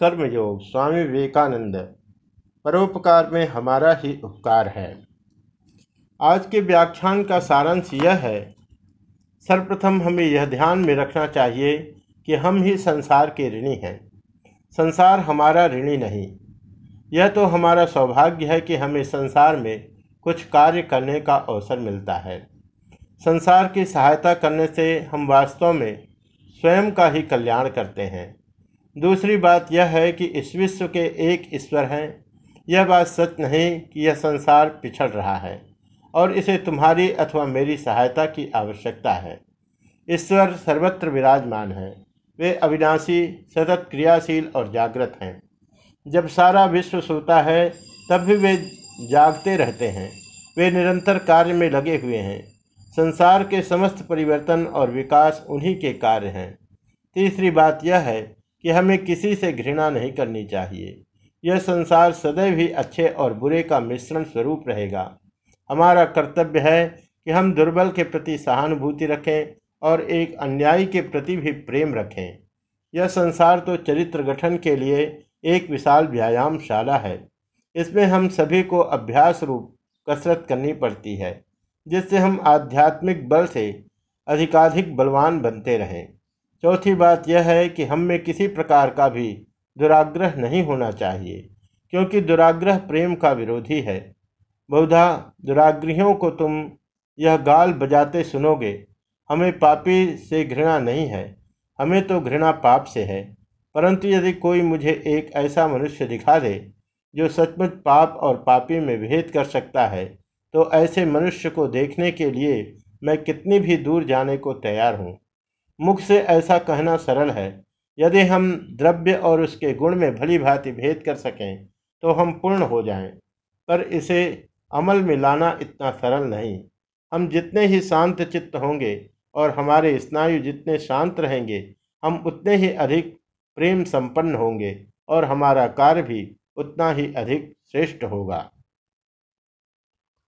कर्मयोग स्वामी विवेकानंद, परोपकार में हमारा ही उपकार है। आज के व्याख्यान का सारांश यह है, सर्वप्रथम हमें यह ध्यान में रखना चाहिए कि हम ही संसार के ऋणी हैं। संसार हमारा ऋणी नहीं। यह तो हमारा सौभाग्य है कि हमें संसार में कुछ कार्य करने का अवसर मिलता है। संसार की सहायता करने से हम वास्तव में स्वयं का ही कल्याण करते हैं। दूसरी बात यह है कि इस विश्व के एक ईश्वर हैं। यह बात सच नहीं कि यह संसार पिछड़ रहा है और इसे तुम्हारी अथवा मेरी सहायता की आवश्यकता है। ईश्वर सर्वत्र विराजमान है। वे अविनाशी, सतत क्रियाशील और जागृत हैं। जब सारा विश्व सोता है, तब भी वे जागते रहते हैं। वे निरंतर कार्य में लगे हुए हैं। संसार के समस्त परिवर्तन और विकास उन्हीं के कार्य हैं। तीसरी बात यह है कि हमें किसी से घृणा नहीं करनी चाहिए। यह संसार सदैव ही अच्छे और बुरे का मिश्रण स्वरूप रहेगा। हमारा कर्तव्य है कि हम दुर्बल के प्रति सहानुभूति रखें और एक अन्यायी के प्रति भी प्रेम रखें। यह संसार तो चरित्र गठन के लिए एक विशाल व्यायामशाला है। इसमें हम सभी को अभ्यास रूप कसरत करनी पड़ती है, जिससे हम आध्यात्मिक बल से अधिकाधिक बलवान बनते रहें। चौथी बात यह है कि हम में किसी प्रकार का भी दुराग्रह नहीं होना चाहिए, क्योंकि दुराग्रह प्रेम का विरोधी है। बहुधा, दुराग्रहियों को तुम यह गाल बजाते सुनोगे, हमें पापी से घृणा नहीं है, हमें तो घृणा पाप से है। परंतु यदि कोई मुझे एक ऐसा मनुष्य दिखा दे, जो सचमुच पाप और पापी में भेद कर सकता है तो ऐसे मनुष्य को देखने के लिए मैं कितनी भी दूर जाने को तैयार हूँ। मुख से ऐसा कहना सरल है यदि हम द्रव्य और उसके गुण में भली भांति भेद कर सकें तो हम पूर्ण हो जाएँ, पर इसे अमल में लाना इतना सरल नहीं। हम जितने ही शांत चित्त होंगे और हमारे स्नायु जितने शांत रहेंगे हम उतने ही अधिक प्रेम संपन्न होंगे और हमारा कार्य भी उतना ही अधिक श्रेष्ठ होगा।